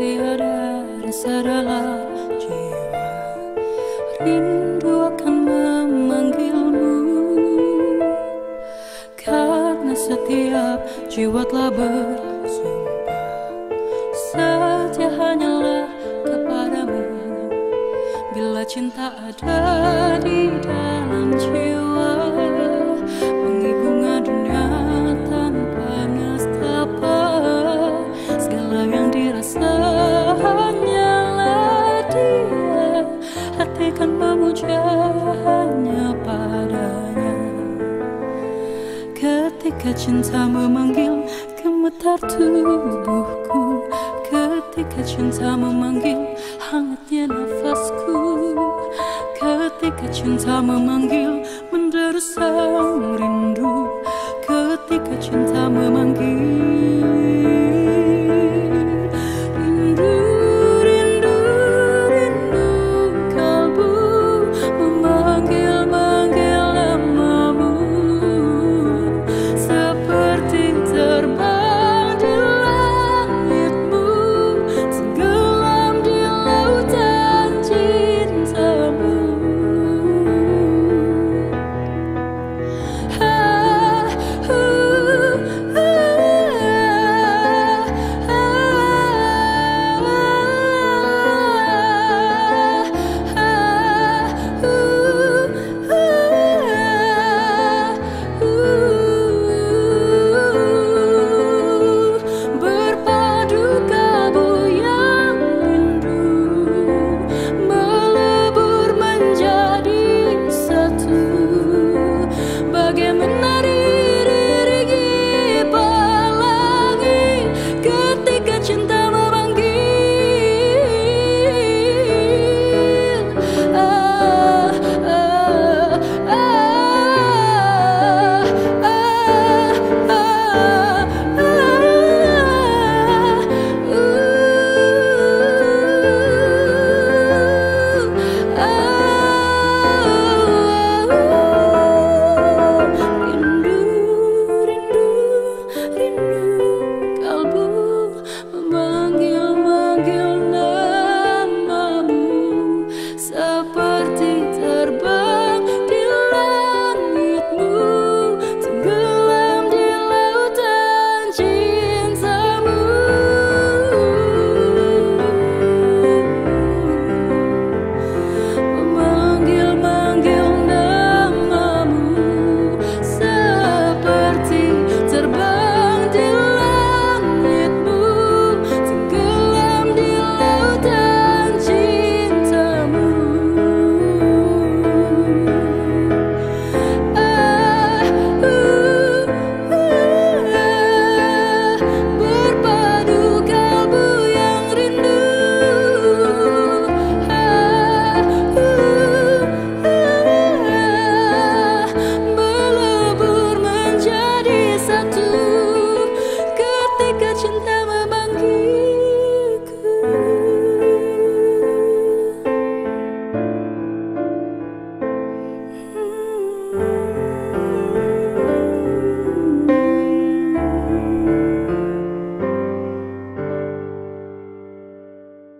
Tiada rasa dalam jiwa. Rindu akan memanggilmu. Karena setiap jiwa telah bersumpah Setia hanyalah kepadamu. Bila cinta ada di dalam jiwa Ketika cinta memanggil gemetar tubuhku Ketika cinta memanggil hangatnya nafasku Ketika cinta memanggil menderu sang rindu Ketika cinta memanggil give me